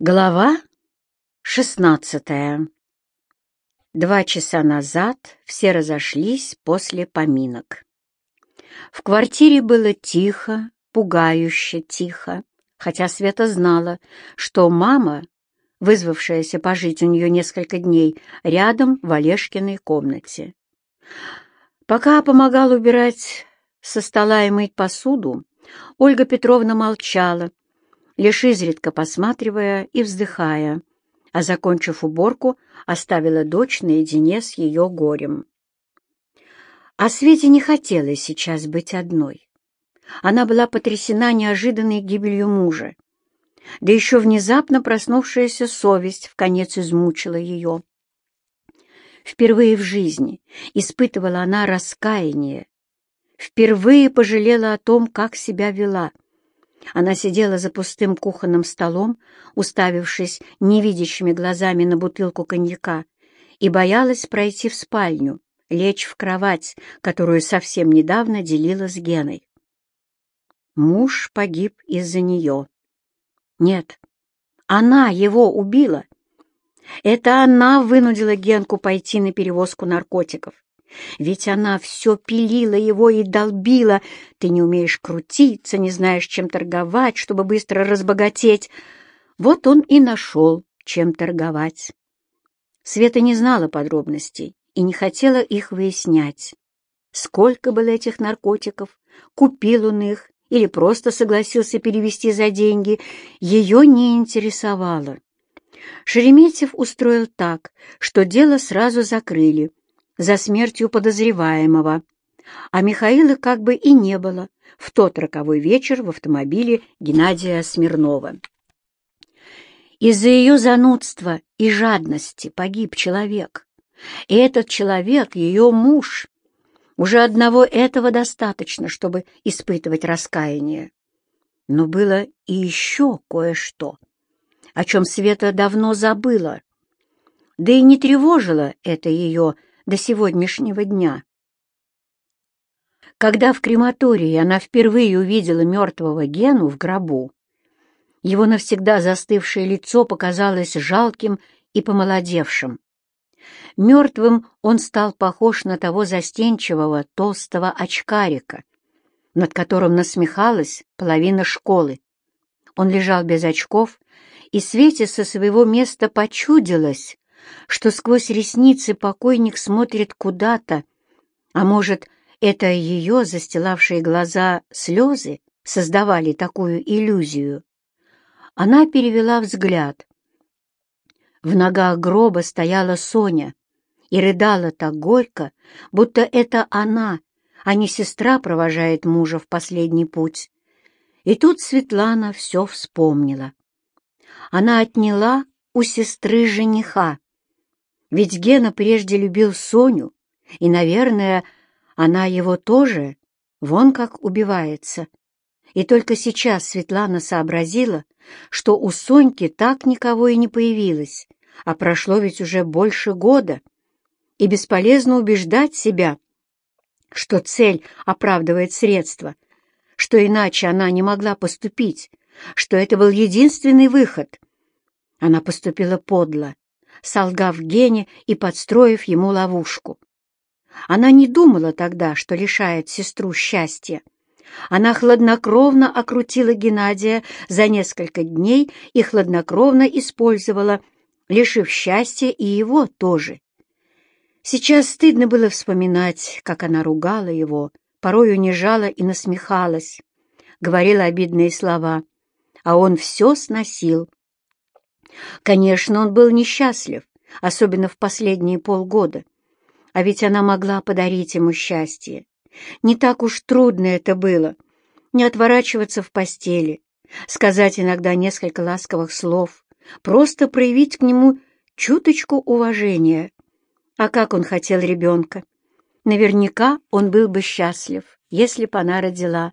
Глава шестнадцатая. Два часа назад все разошлись после поминок. В квартире было тихо, пугающе тихо, хотя Света знала, что мама, вызвавшаяся пожить у нее несколько дней, рядом в Олежкиной комнате. Пока помогал убирать со стола и мыть посуду, Ольга Петровна молчала, лишь изредка посматривая и вздыхая, а, закончив уборку, оставила дочь наедине с ее горем. А Свете не хотелось сейчас быть одной. Она была потрясена неожиданной гибелью мужа. Да еще внезапно проснувшаяся совесть в конец измучила ее. Впервые в жизни испытывала она раскаяние, впервые пожалела о том, как себя вела — она сидела за пустым кухонным столом, уставившись невидящими глазами на бутылку коньяка, и боялась пройти в спальню, лечь в кровать, которую совсем недавно делила с Геной. Муж погиб из-за нее. Нет, она его убила. Это она вынудила Генку пойти на перевозку наркотиков. Ведь она все пилила его и долбила. Ты не умеешь крутиться, не знаешь, чем торговать, чтобы быстро разбогатеть. Вот он и нашел, чем торговать. Света не знала подробностей и не хотела их выяснять. Сколько было этих наркотиков, купил он их или просто согласился перевести за деньги, ее не интересовало. Шереметьев устроил так, что дело сразу закрыли, за смертью подозреваемого, а Михаила как бы и не было в тот роковой вечер в автомобиле Геннадия Смирнова. Из-за ее занудства и жадности погиб человек, и этот человек — ее муж. Уже одного этого достаточно, чтобы испытывать раскаяние. Но было и еще кое-что, о чем Света давно забыла, да и не тревожило это ее до сегодняшнего дня. Когда в крематории она впервые увидела мертвого Гену в гробу, его навсегда застывшее лицо показалось жалким и помолодевшим. Мертвым он стал похож на того застенчивого толстого очкарика, над которым насмехалась половина школы. Он лежал без очков, и Свете со своего места почудилось, что сквозь ресницы покойник смотрит куда-то, а может, это ее застилавшие глаза слезы создавали такую иллюзию. Она перевела взгляд. В ногах гроба стояла Соня и рыдала так горько, будто это она, а не сестра провожает мужа в последний путь. И тут Светлана все вспомнила. Она отняла у сестры жениха, ведь Гена прежде любил Соню, и, наверное, она его тоже, вон как убивается. И только сейчас Светлана сообразила, что у Соньки так никого и не появилось, а прошло ведь уже больше года, и бесполезно убеждать себя, что цель оправдывает средства, что иначе она не могла поступить, что это был единственный выход. Она поступила подло, солгав Гене и подстроив ему ловушку. Она не думала тогда, что лишает сестру счастья. Она хладнокровно окрутила Геннадия за несколько дней и хладнокровно использовала, лишив счастья и его тоже. Сейчас стыдно было вспоминать, как она ругала его, порой унижала и насмехалась, говорила обидные слова, а он все сносил, Конечно, он был несчастлив, особенно в последние полгода. А ведь она могла подарить ему счастье. Не так уж трудно это было. Не отворачиваться в постели, сказать иногда несколько ласковых слов, просто проявить к нему чуточку уважения. А как он хотел ребенка? Наверняка он был бы счастлив, если бы она родила.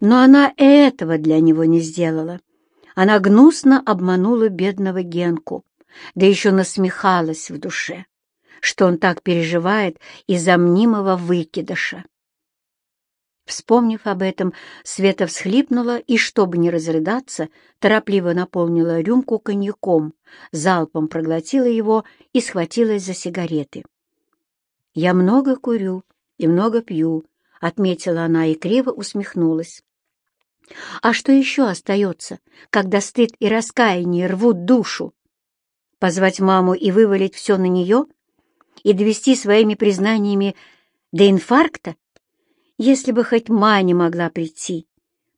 Но она этого для него не сделала. Она гнусно обманула бедного Генку, да еще насмехалась в душе, что он так переживает из-за мнимого выкидыша. Вспомнив об этом, Света всхлипнула и, чтобы не разрыдаться, торопливо наполнила рюмку коньяком, залпом проглотила его и схватилась за сигареты. «Я много курю и много пью», — отметила она и криво усмехнулась. «А что еще остается, когда стыд и раскаяние рвут душу? Позвать маму и вывалить все на нее? И довести своими признаниями до инфаркта? Если бы хоть Маня могла прийти,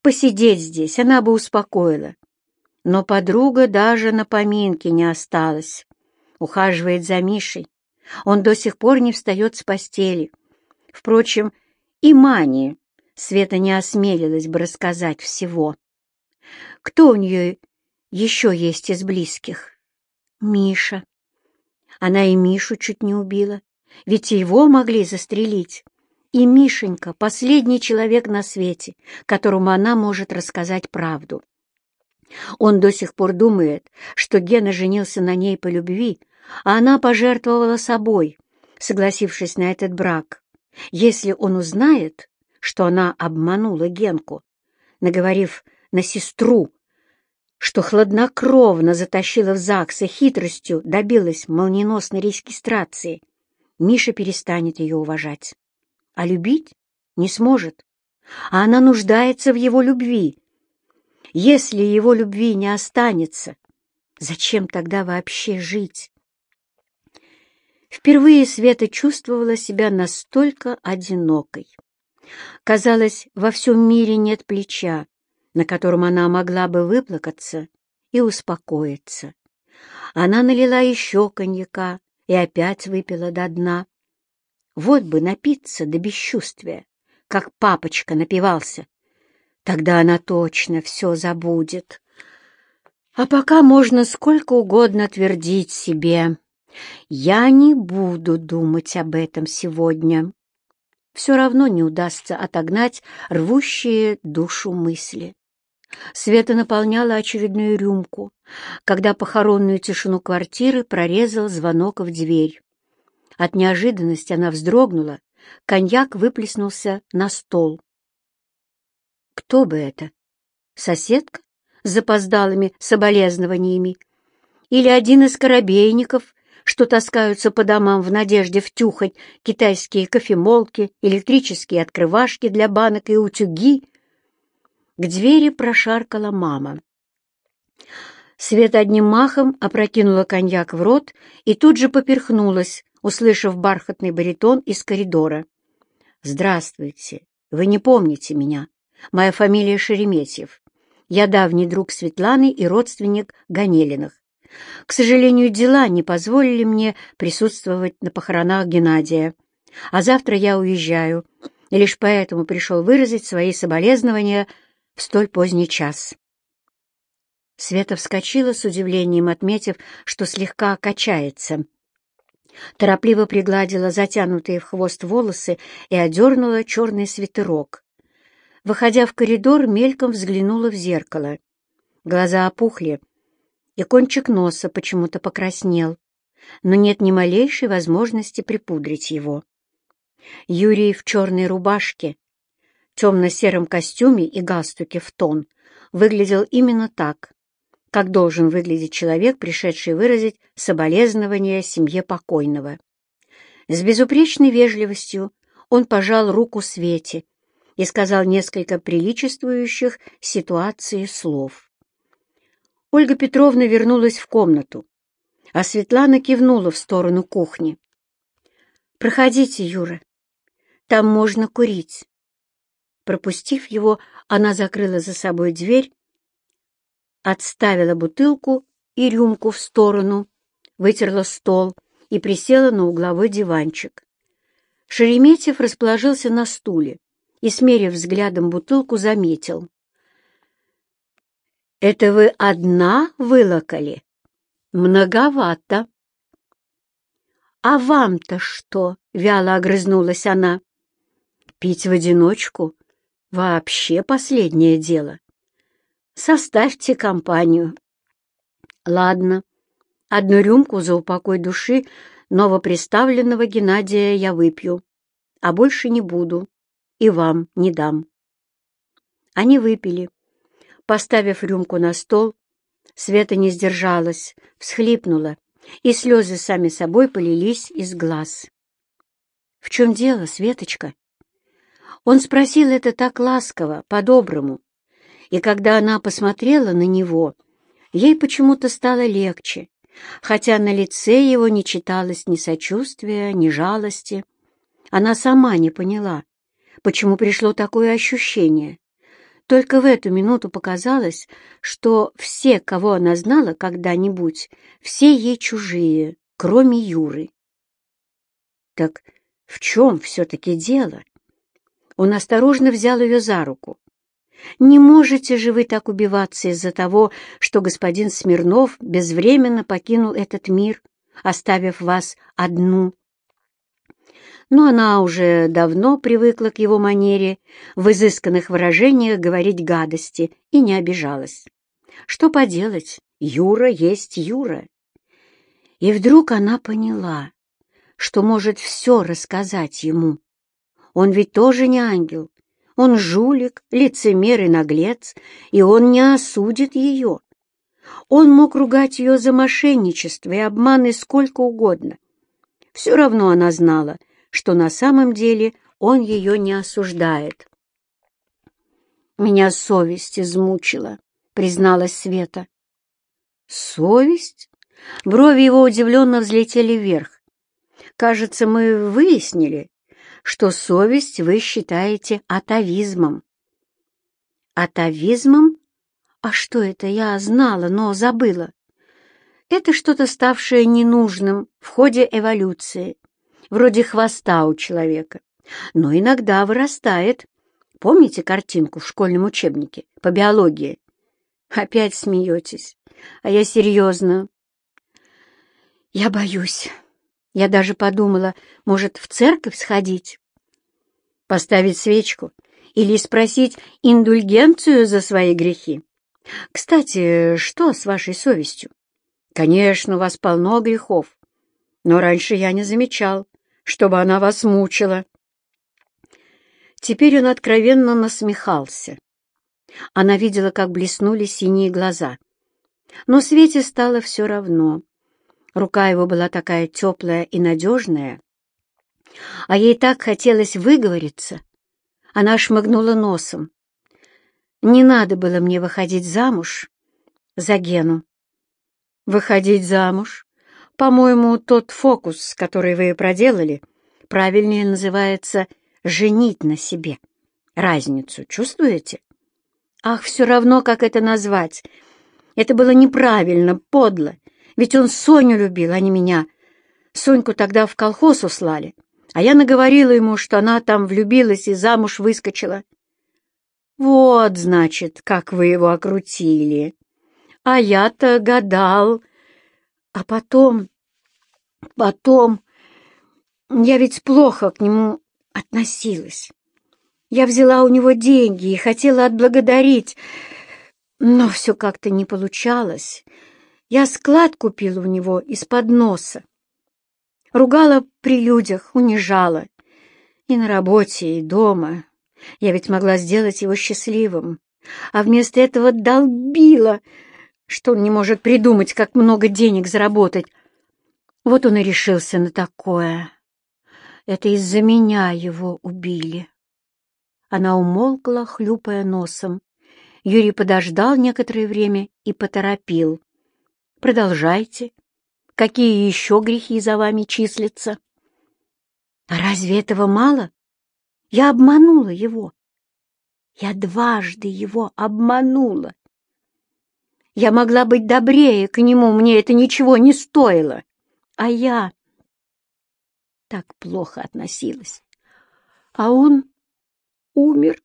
посидеть здесь, она бы успокоила. Но подруга даже на поминке не осталась. Ухаживает за Мишей. Он до сих пор не встает с постели. Впрочем, и Мане Света не осмелилась бы рассказать всего. Кто у нее еще есть из близких? Миша. Она и Мишу чуть не убила, ведь его могли застрелить. И Мишенька — последний человек на свете, которому она может рассказать правду. Он до сих пор думает, что Гена женился на ней по любви, а она пожертвовала собой, согласившись на этот брак. Если он узнает, что она обманула Генку, наговорив на сестру, что хладнокровно затащила в ЗАГС и хитростью добилась молниеносной регистрации, Миша перестанет ее уважать а любить не сможет. А она нуждается в его любви. Если его любви не останется, зачем тогда вообще жить? Впервые Света чувствовала себя настолько одинокой. Казалось, во всем мире нет плеча, на котором она могла бы выплакаться и успокоиться. Она налила еще коньяка и опять выпила до дна. Вот бы напиться до бесчувствия, как папочка напивался. Тогда она точно все забудет. А пока можно сколько угодно твердить себе. Я не буду думать об этом сегодня. Все равно не удастся отогнать рвущие душу мысли. Света наполняла очередную рюмку, когда похоронную тишину квартиры прорезал звонок в дверь. От неожиданности она вздрогнула, коньяк выплеснулся на стол. Кто бы это? Соседка с запоздалыми соболезнованиями? Или один из корабейников, что таскаются по домам в надежде втюхать китайские кофемолки, электрические открывашки для банок и утюги? К двери прошаркала мама. Света одним махом опрокинула коньяк в рот и тут же поперхнулась, услышав бархатный баритон из коридора. «Здравствуйте. Вы не помните меня. Моя фамилия Шереметьев. Я давний друг Светланы и родственник Ганелиных. К сожалению, дела не позволили мне присутствовать на похоронах Геннадия. А завтра я уезжаю, и лишь поэтому пришел выразить свои соболезнования в столь поздний час». Света вскочила с удивлением, отметив, что слегка качается — торопливо пригладила затянутые в хвост волосы и одернула черный свитерок. Выходя в коридор, мельком взглянула в зеркало. Глаза опухли, и кончик носа почему-то покраснел, но нет ни малейшей возможности припудрить его. Юрий в черной рубашке, темно-сером костюме и галстуке в тон выглядел именно так, как должен выглядеть человек, пришедший выразить соболезнования семье покойного. С безупречной вежливостью он пожал руку Свете и сказал несколько приличествующих ситуации слов. Ольга Петровна вернулась в комнату, а Светлана кивнула в сторону кухни. «Проходите, Юра, там можно курить». Пропустив его, она закрыла за собой дверь отставила бутылку и рюмку в сторону, вытерла стол и присела на угловой диванчик. Шереметьев расположился на стуле и, смерив взглядом бутылку, заметил. «Это вы одна вылокали? Многовато». «А вам-то что?» — вяло огрызнулась она. «Пить в одиночку — вообще последнее дело. Составьте компанию. Ладно, одну рюмку за упокой души новоприставленного Геннадия я выпью, а больше не буду. и вам не дам». Они выпили. Поставив рюмку на стол, Света не сдержалась, всхлипнула, и слезы сами собой полились из глаз. «В чем дело, Светочка?» Он спросил это так ласково, по-доброму, и когда она посмотрела на него, ей почему-то стало легче, хотя на лице его не читалось ни сочувствия, ни жалости. Она сама не поняла, почему пришло такое ощущение. Только в эту минуту показалось, что все, кого она знала когда-нибудь, все ей чужие, кроме Юры. Так в чем все-таки дело? Он осторожно взял ее за руку. Не можете же вы так убиваться из-за того, что господин Смирнов безвременно покинул этот мир, оставив вас одну. Но она уже давно привыкла к его манере в изысканных выражениях говорить гадости и не обижалась. Что поделать, Юра есть Юра. И вдруг она поняла, что может все рассказать ему. Он ведь тоже не ангел, он жулик, лицемер и наглец, и он не осудит ее. Он мог ругать ее за мошенничество и обманы сколько угодно. Все равно она знала, что на самом деле он ее не осуждает. «Меня совесть измучила», — призналась Света. «Совесть?» Брови его удивленно взлетели вверх. «Кажется, мы выяснили, что совесть вы считаете атовизмом. Атовизмом? А что это я знала, но забыла? Это что-то ставшее ненужным в ходе эволюции, вроде хвоста у человека, но иногда вырастает. Помните картинку в школьном учебнике по биологии? Опять смеетесь, а я серьезно. Я боюсь. Я даже подумала, может, в церковь сходить? Поставить свечку или спросить индульгенцию за свои грехи? Кстати, что с вашей совестью? Конечно, у вас полно грехов, но раньше я не замечал, чтобы она вас мучила. Теперь он откровенно насмехался. Она видела, как блеснули синие глаза. Но Свете стало все равно. Рука его была такая теплая и надежная, а ей так хотелось выговориться. Она шмыгнула носом. Не надо было мне выходить замуж за Гену. Выходить замуж? По-моему, тот фокус, который вы проделали, правильнее называется «женить на себе». Разницу чувствуете? Ах, все равно, как это назвать. Это было неправильно, подло. Ведь он Соню любил, а не меня. Соньку тогда в колхоз услали, а я наговорила ему, что она там влюбилась и замуж выскочила. Вот, значит, как вы его окрутили. А я-то гадал. А потом... Потом... Я ведь плохо к нему относилась. Я взяла у него деньги и хотела отблагодарить, но все как-то не получалось. Я склад купила у него из-под носа. Ругала при людях, унижала. И на работе, и дома. Я ведь могла сделать его счастливым. А вместо этого долбила, что он не может придумать, как много денег заработать. Вот он и решился на такое. Это из-за меня его убили. Она умолкла, хлюпая носом. Юрий подождал некоторое время и поторопил. Продолжайте. Какие еще грехи за вами числятся? А разве этого мало? Я обманула его. Я дважды его обманула. Я могла быть добрее к нему, мне это ничего не стоило. А я так плохо относилась. А он умер.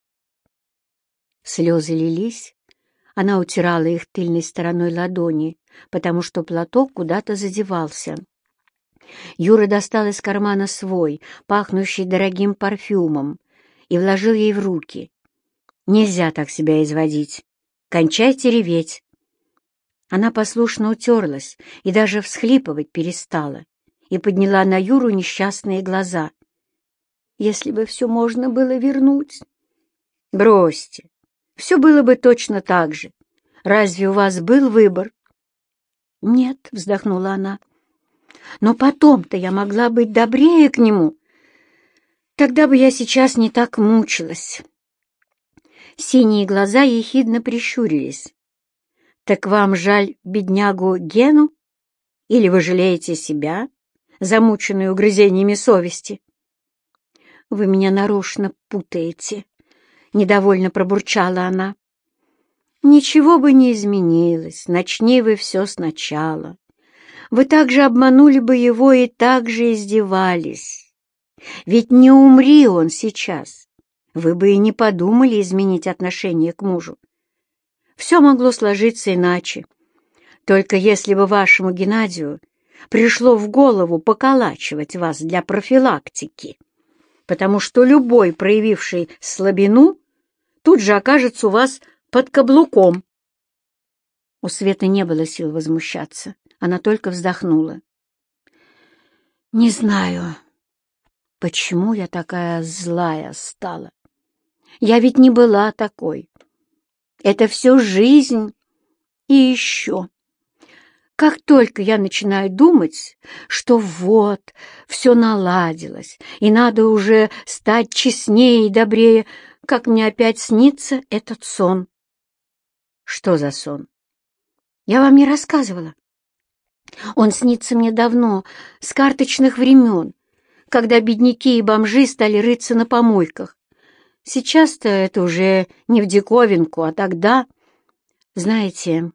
Слезы лились, она утирала их тыльной стороной ладони, потому что платок куда-то задевался. Юра достал из кармана свой, пахнущий дорогим парфюмом, и вложил ей в руки. «Нельзя так себя изводить. Кончайте реветь». Она послушно утерлась и даже всхлипывать перестала и подняла на Юру несчастные глаза. если бы все можно было вернуть. Бросьте, все было бы точно так же. Разве у вас был выбор? Нет, вздохнула она. Но потом-то я могла быть добрее к нему. Тогда бы я сейчас не так мучилась. Синие глаза ехидно прищурились. «Так вам жаль беднягу Гену? Или вы жалеете себя, замученную угрызениями совести?» «Вы меня нарочно путаете», — недовольно пробурчала она. «Ничего бы не изменилось, начни вы все сначала. Вы также обманули бы его и так же издевались. Ведь не умри он сейчас, вы бы и не подумали изменить отношение к мужу. Все могло сложиться иначе. Только если бы вашему Геннадию пришло в голову поколачивать вас для профилактики, потому что любой, проявивший слабину, тут же окажется у вас под каблуком. У Светы не было сил возмущаться. Она только вздохнула. «Не знаю, почему я такая злая стала. Я ведь не была такой. Это все жизнь и еще. Как только я начинаю думать, что вот, все наладилось, и надо уже стать честнее и добрее, как мне опять снится этот сон. Что за сон? Я вам не рассказывала. Он снится мне давно, с карточных времен, когда бедняки и бомжи стали рыться на помойках. Сейчас-то это уже не в диковинку, а тогда... Знаете,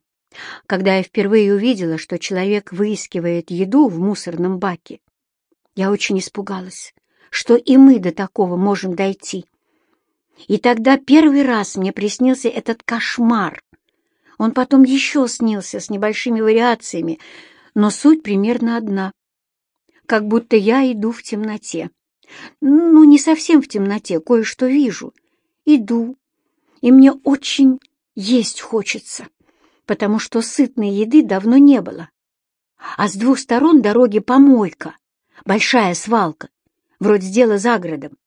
когда я впервые увидела, что человек выискивает еду в мусорном баке, я очень испугалась, что и мы до такого можем дойти. И тогда первый раз мне приснился этот кошмар. Он потом еще снился с небольшими вариациями, но суть примерно одна. Как будто я иду в темноте. Ну, не совсем в темноте, кое-что вижу. Иду, и мне очень есть хочется, потому что сытной еды давно не было. А с двух сторон дороги помойка, большая свалка, вроде дела за городом.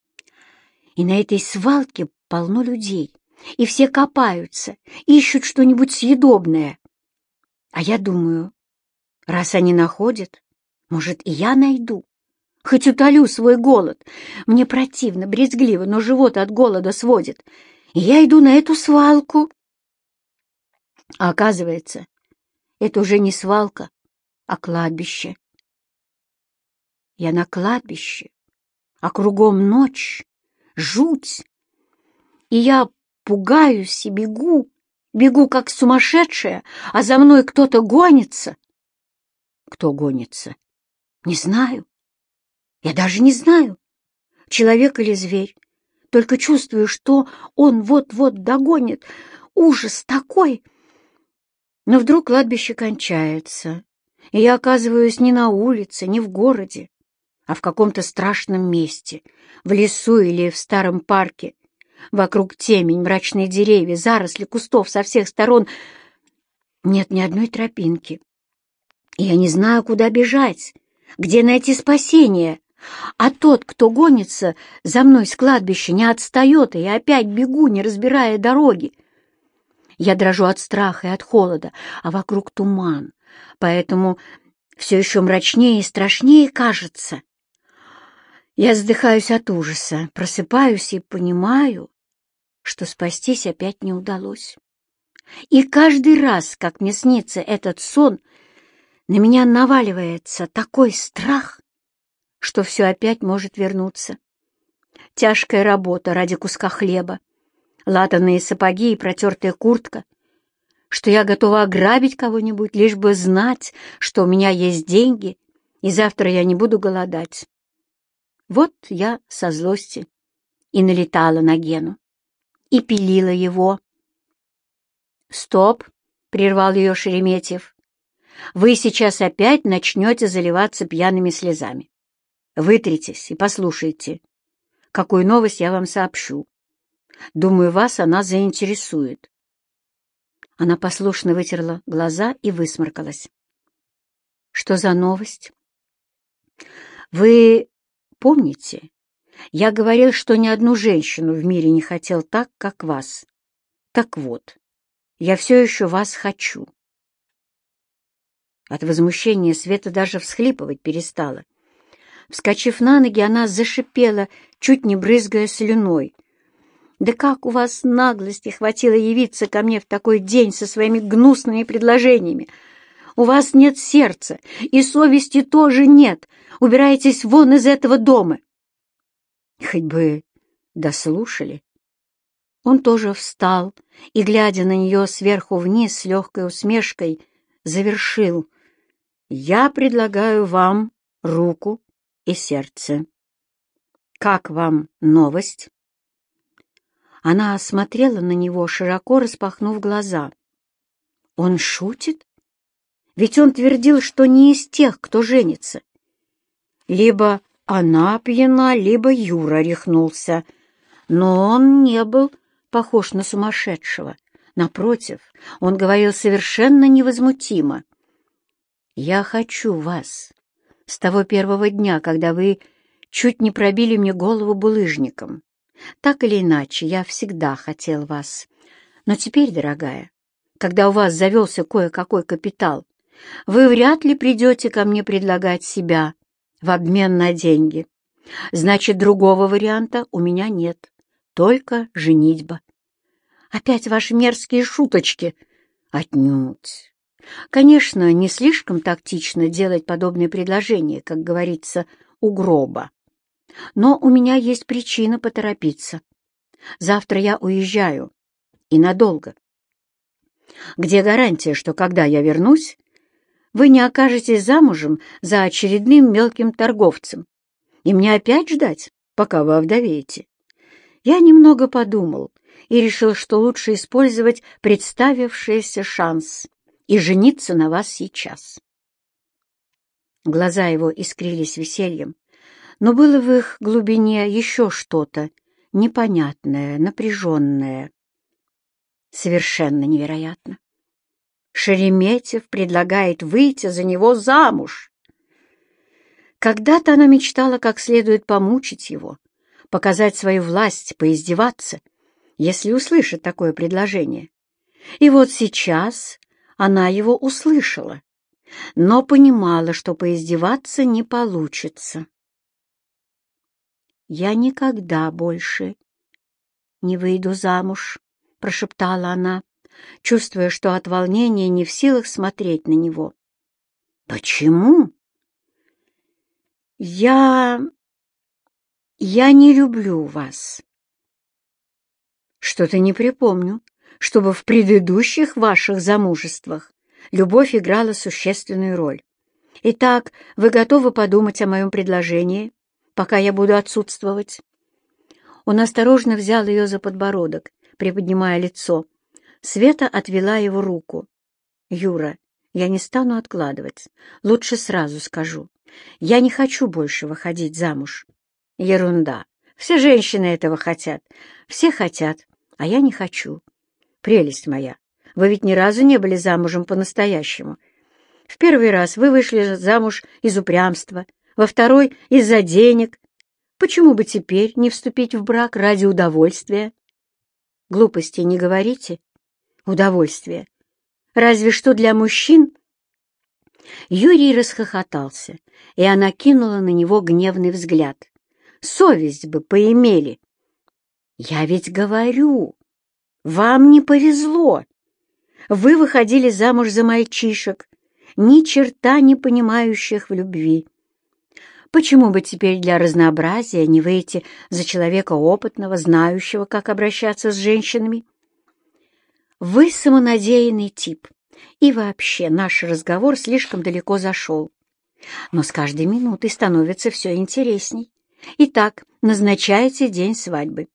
И на этой свалке полно людей, и все копаются, ищут что-нибудь съедобное. А я думаю, раз они находят, может, и я найду. Хоть утолю свой голод. Мне противно, брезгливо, но живот от голода сводит. И я иду на эту свалку. А оказывается, это уже не свалка, а кладбище. Я на кладбище, а кругом ночь, жуть. И я пугаюсь и бегу, бегу как сумасшедшая, а за мной кто-то гонится. Кто гонится? Не знаю. Я даже не знаю, человек или зверь. Только чувствую, что он вот-вот догонит. Ужас такой! Но вдруг кладбище кончается, и я оказываюсь не на улице, не в городе, а в каком-то страшном месте, в лесу или в старом парке. Вокруг темень, мрачные деревья, заросли кустов со всех сторон. Нет ни одной тропинки. И я не знаю, куда бежать, где найти спасение. А тот, кто гонится за мной с кладбища, не отстает, и я опять бегу, не разбирая дороги. Я дрожу от страха и от холода, а вокруг туман, поэтому все еще мрачнее и страшнее кажется. Я вздыхаюсь от ужаса, просыпаюсь и понимаю, что спастись опять не удалось. И каждый раз, как мне снится этот сон, на меня наваливается такой страх, что все опять может вернуться. Тяжкая работа ради куска хлеба, латанные сапоги и протертая куртка, что я готова ограбить кого-нибудь, лишь бы знать, что у меня есть деньги, и завтра я не буду голодать. Вот я со злости и налетала на Гену, и пилила его. «Стоп!» — прервал ее Шереметьев. «Вы сейчас опять начнете заливаться пьяными слезами. Вытритесь и послушайте, какую новость я вам сообщу. Думаю, вас она заинтересует. Она послушно вытерла глаза и высморкалась. Что за новость? Вы помните, Я говорил, что ни одну женщину в мире не хотел так, как вас. Так вот, я все еще вас хочу. От возмущения Света даже всхлипывать перестала. Вскочив на ноги, она зашипела, чуть не брызгая слюной. «Да как у вас наглости хватило явиться ко мне в такой день со своими гнусными предложениями? У вас нет сердца, и совести тоже нет. Убирайтесь вон из этого дома!» Хоть бы дослушали. Он тоже встал и, глядя на нее сверху вниз с легкой усмешкой, завершил. «Я предлагаю вам руку и сердце. Как вам новость?» Она осмотрела на него, широко распахнув глаза. «Он шутит? Ведь он твердил, что не из тех, кто женится. Либо она пьяна, либо Юра рехнулся. Но он не был похож на сумасшедшего. Напротив, он говорил совершенно невозмутимо. «Я хочу вас с того первого дня, когда вы чуть не пробили мне голову булыжником. Так или иначе, я всегда хотел вас. Но теперь, дорогая, когда у вас завелся кое-какой капитал, вы вряд ли придете ко мне предлагать себя в обмен на деньги. Значит, другого варианта у меня нет, только женитьба. Опять ваши мерзкие шуточки? Отнюдь. Конечно, не слишком тактично делать подобные предложения, как говорится, у гроба. Но у меня есть причина поторопиться. Завтра я уезжаю. И надолго. Где гарантия, что когда я вернусь, вы не окажетесь замужем за очередным мелким торговцем, и мне опять ждать, пока вы овдовеете? Я немного подумал и решил, что лучше использовать представившийся шанс и жениться на вас сейчас. Глаза его искрились весельем, но было в их глубине еще что-то непонятное, напряженное. Совершенно невероятно. Шереметьев предлагает выйти за него замуж. Когда-то она мечтала как следует помучить его, показать свою власть, поиздеваться, если услышит такое предложение. И вот сейчас она его услышала, но понимала, что поиздеваться не получится. «Я никогда больше не выйду замуж», — прошептала она чувствуя, что от волнения не в силах смотреть на него. «Почему?» «Я... я не люблю вас». «Что-то не припомню, чтобы в предыдущих ваших замужествах любовь играла существенную роль. Итак, вы готовы подумать о моем предложении, пока я буду отсутствовать?» Он осторожно взял ее за подбородок, приподнимая лицо, Света отвела его руку. «Юра, я не стану откладывать. Лучше сразу скажу. Я не хочу больше выходить замуж». «Ерунда. Все женщины этого хотят. Все хотят, а я не хочу. Прелесть моя, вы ведь ни разу не были замужем по-настоящему. В первый раз вы вышли замуж из упрямства, во второй — из-за денег. Почему бы теперь не вступить в брак ради удовольствия? Глупости не говорите удовольствие. Разве что для мужчин. Юрий расхохотался, и она кинула на него гневный взгляд. Совесть бы поимели. Я ведь говорю, вам не повезло. Вы выходили замуж за мальчишек, ни черта не понимающих в любви. Почему бы теперь для разнообразия не выйти за человека опытного, знающего, как обращаться с женщинами? Вы самонадеянный тип, и вообще наш разговор слишком далеко зашел. Но с каждой минутой становится все интересней. Итак, назначайте день свадьбы.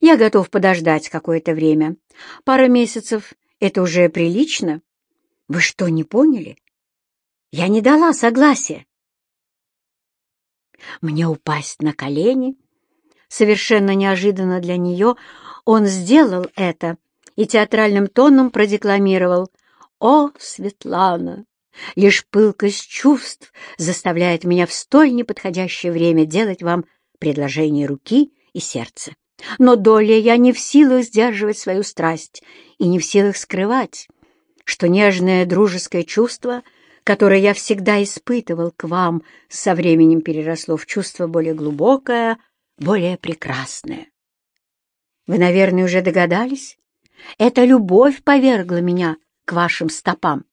Я готов подождать какое-то время. Пара месяцев — это уже прилично. Вы что, не поняли? Я не дала согласия. Мне упасть на колени? Совершенно неожиданно для нее он сделал это, и театральным тоном продекламировал «О, Светлана, лишь пылкость чувств заставляет меня в столь неподходящее время делать вам предложение руки и сердца. Но доля я не в силах сдерживать свою страсть и не в силах скрывать, что нежное дружеское чувство, которое я всегда испытывал к вам, со временем переросло в чувство более глубокое, более прекрасное. Вы, наверное, уже догадались? Эта любовь повергла меня к вашим стопам.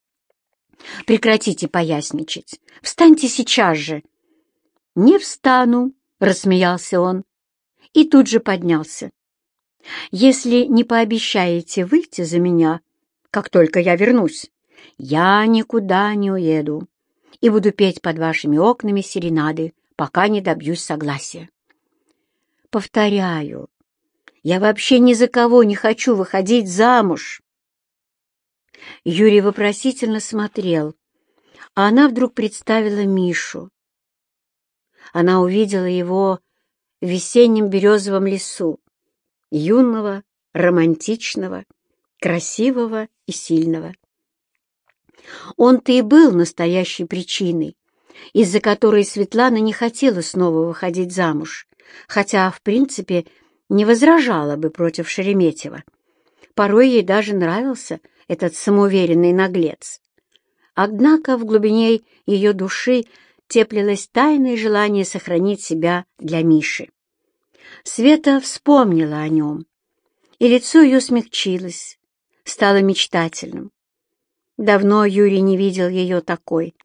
Прекратите поясничать. Встаньте сейчас же. Не встану, — рассмеялся он и тут же поднялся. «Если не пообещаете выйти за меня, как только я вернусь, я никуда не уеду и буду петь под вашими окнами серенады, пока не добьюсь согласия. Повторяю, я вообще ни за кого не хочу выходить замуж. Юрий вопросительно смотрел, а она вдруг представила Мишу. Она увидела его в весеннем березовом лесу, юного, романтичного, красивого и сильного. Он-то и был настоящей причиной, из-за которой Светлана не хотела снова выходить замуж, хотя, в принципе, не возражала бы против Шереметьева. Порой ей даже нравился этот самоуверенный наглец. Однако в глубине ее души теплилось тайное желание сохранить себя для Миши. Света вспомнила о нем, и лицо ее смягчилось, стало мечтательным. Давно Юрий не видел ее такой.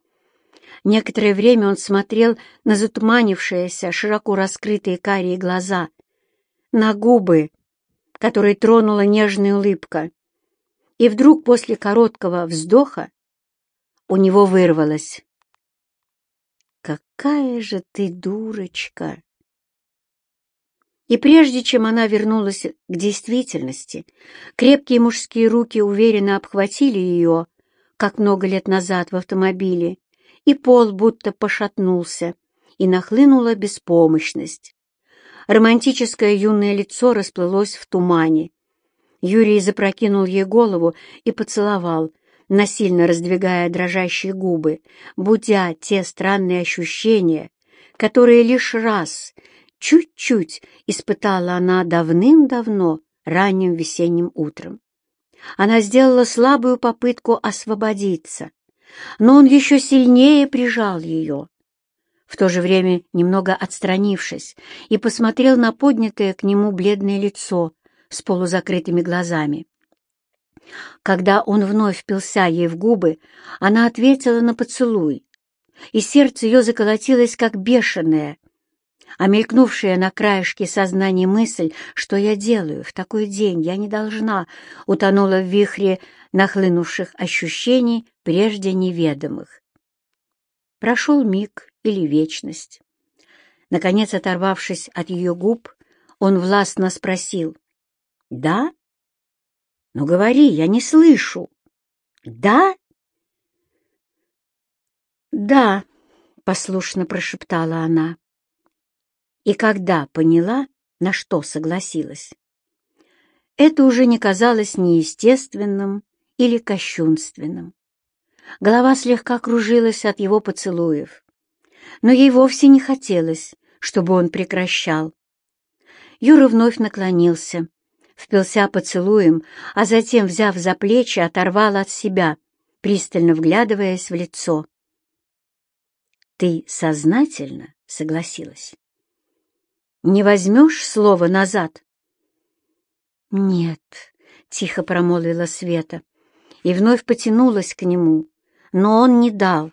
Некоторое время он смотрел на затуманившиеся, широко раскрытые карие глаза, на губы, которые тронула нежная улыбка. И вдруг после короткого вздоха у него вырвалось. «Какая же ты дурочка!» И прежде чем она вернулась к действительности, крепкие мужские руки уверенно обхватили ее, как много лет назад в автомобиле, и пол будто пошатнулся, и нахлынула беспомощность. Романтическое юное лицо расплылось в тумане. Юрий запрокинул ей голову и поцеловал, насильно раздвигая дрожащие губы, будя те странные ощущения, которые лишь раз, чуть-чуть испытала она давным-давно, ранним весенним утром. Она сделала слабую попытку освободиться, но он еще сильнее прижал ее, в то же время немного отстранившись, и посмотрел на поднятое к нему бледное лицо с полузакрытыми глазами. Когда он вновь впился ей в губы, она ответила на поцелуй, и сердце ее заколотилось, как бешеное, а мелькнувшая на краешке сознания мысль, что я делаю в такой день, я не должна, утонула в вихре нахлынувших ощущений, прежде неведомых. Прошел миг или вечность. Наконец, оторвавшись от ее губ, он властно спросил, «Да ну говори, я не слышу. Да? Да, послушно прошептала она. И когда поняла, на что согласилась, это уже не казалось неестественным или кощунственным. Голова слегка кружилась от его поцелуев, но ей вовсе не хотелось, чтобы он прекращал. Юра вновь наклонился, впился поцелуем, а затем, взяв за плечи, оторвал от себя, пристально вглядываясь в лицо. «Ты сознательно согласилась? Не возьмешь слово назад?» «Нет», — тихо промолвила Света, и вновь потянулась к нему, но он не дал.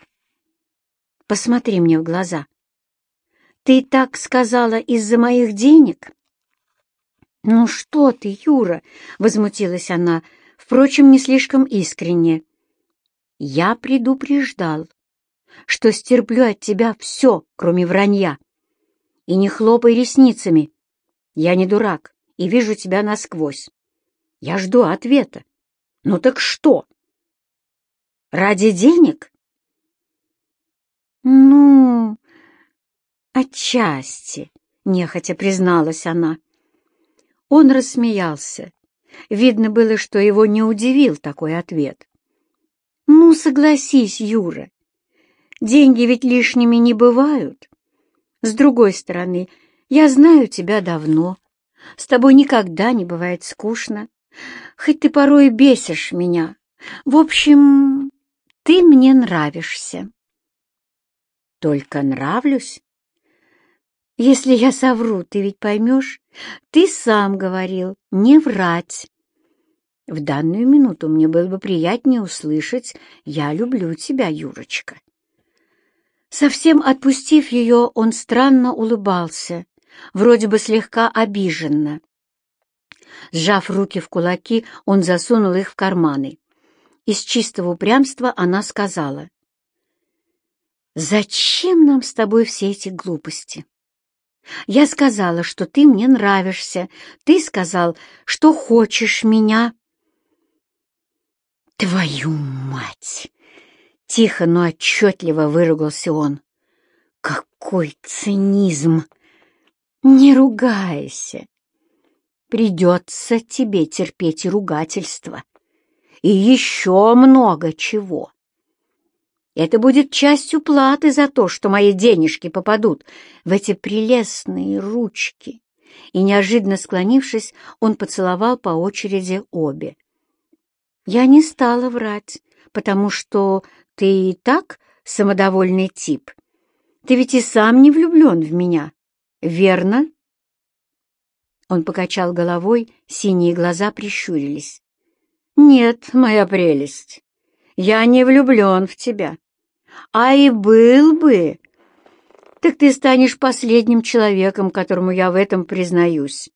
«Посмотри мне в глаза. Ты так сказала из-за моих денег?» «Ну что ты, Юра!» — возмутилась она, впрочем, не слишком искренне. «Я предупреждал, что стерплю от тебя все, кроме вранья. И не хлопай ресницами. Я не дурак и вижу тебя насквозь. Я жду ответа. Ну так что? Ради денег?» «Ну, отчасти», — нехотя призналась она. Он рассмеялся. Видно было, что его не удивил такой ответ. «Ну, согласись, Юра, деньги ведь лишними не бывают. С другой стороны, Я знаю тебя давно. С тобой никогда не бывает скучно, хоть ты порой бесишь меня. В общем, ты мне нравишься. Только нравлюсь? Если я совру, ты ведь поймешь. Ты сам говорил не врать. В данную минуту мне было бы приятнее услышать «Я люблю тебя, Юрочка». Совсем отпустив ее, он странно улыбался, вроде бы слегка обиженно. Сжав руки в кулаки, он засунул их в карманы. Из чистого упрямства она сказала, «Зачем нам с тобой все эти глупости? Я сказала, что ты мне нравишься, ты сказал, что хочешь меня». «Твою мать!» — тихо, но отчетливо выругался он. «Какой цинизм! Не ругайся! Придется тебе терпеть ругательство, и еще много чего. Это будет частью платы за то, что мои денежки попадут в эти прелестные ручки». И, неожиданно склонившись, он поцеловал по очереди обе. Я не стала врать, потому что ты и так самодовольный тип. Ты ведь и сам не влюблен в меня, верно?» Он покачал головой, синие глаза прищурились. «Нет, моя прелесть, я не влюблен в тебя. А и был бы, так ты станешь последним человеком, которому я в этом признаюсь.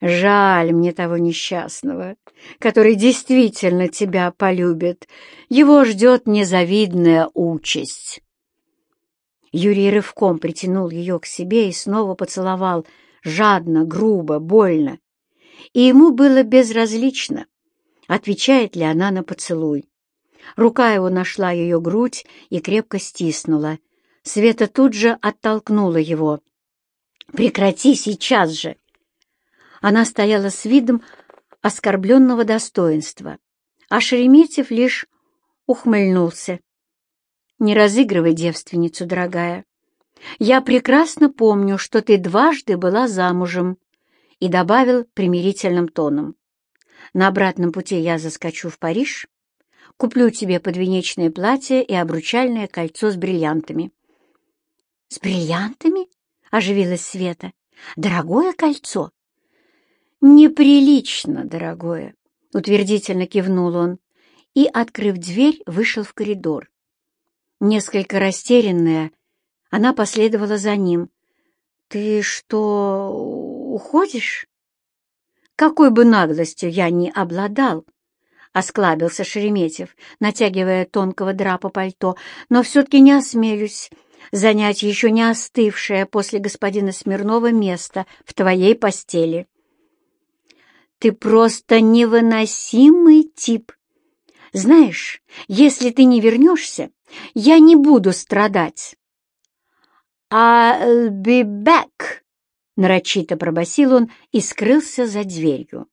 Жаль мне того несчастного, который действительно тебя полюбит. Его ждет незавидная участь. Юрий рывком притянул ее к себе и снова поцеловал, жадно, грубо, больно. И ему было безразлично, отвечает ли она на поцелуй. Рука его нашла ее грудь и крепко стиснула. Света тут же оттолкнула его. «Прекрати сейчас же!» Она стояла с видом оскорбленного достоинства, а Шереметьев лишь ухмыльнулся. «Не разыгрывай девственницу, дорогая. Я прекрасно помню, что ты дважды была замужем», и добавил примирительным тоном. «На обратном пути я заскочу в Париж, куплю тебе подвенечное платье и обручальное кольцо с бриллиантами». «С бриллиантами?» — оживилась Света. «Дорогое кольцо?» «Неприлично, дорогое», — утвердительно кивнул он и, открыв дверь, вышел в коридор. Несколько растерянная, она последовала за ним. «Ты что, уходишь?» «Какой бы наглостью я ни обладал», — осклабился Шереметьев, натягивая тонкого драпа пальто, «но все-таки не осмелюсь занять еще не остывшее после господина Смирнова место в твоей постели». Ты просто невыносимый тип. Знаешь, если ты не вернешься, я не буду страдать. «I'll be back», — нарочито пробасил он и скрылся за дверью.